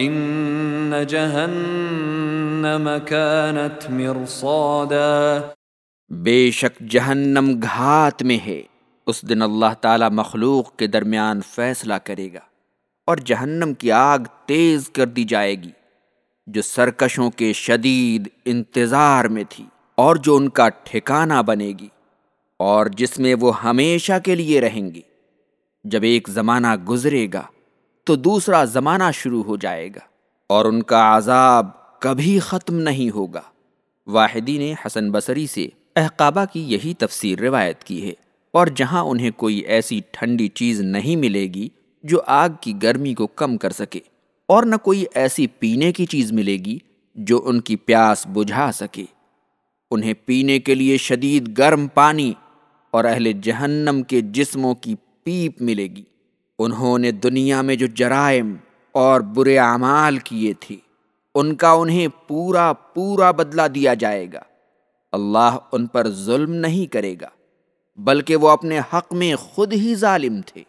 ان جہنم كانت مرصادا. بے شک جہنم گھات میں ہے، اس دن اللہ تعالی مخلوق کے درمیان فیصلہ کرے گا اور جہنم کی آگ تیز کر دی جائے گی، جو سرکشوں کے شدید انتظار میں تھی اور جو ان کا ٹھکانہ بنے گی اور جس میں وہ ہمیشہ کے لیے رہیں گی۔ جب ایک زمانہ گزرے گا تو دوسرا زمانہ شروع ہو جائے گا اور ان کا عذاب کبھی ختم نہیں ہوگا۔ واحدی نے حسن بصری سے احقابہ کی یہی تفسیر روایت کی ہے۔ اور جہاں انہیں کوئی ایسی ٹھنڈی چیز نہیں ملے گی جو آگ کی گرمی کو کم کر سکے، اور نہ کوئی ایسی پینے کی چیز ملے گی جو ان کی پیاس بجھا سکے۔ انہیں پینے کے لیے شدید گرم پانی اور اہل جہنم کے جسموں کی پیپ ملے گی۔ انہوں نے دنیا میں جو جرائم اور برے اعمال کیے تھے، ان کا انہیں پورا پورا بدلہ دیا جائے گا۔ اللہ ان پر ظلم نہیں کرے گا، بلکہ وہ اپنے حق میں خود ہی ظالم تھے۔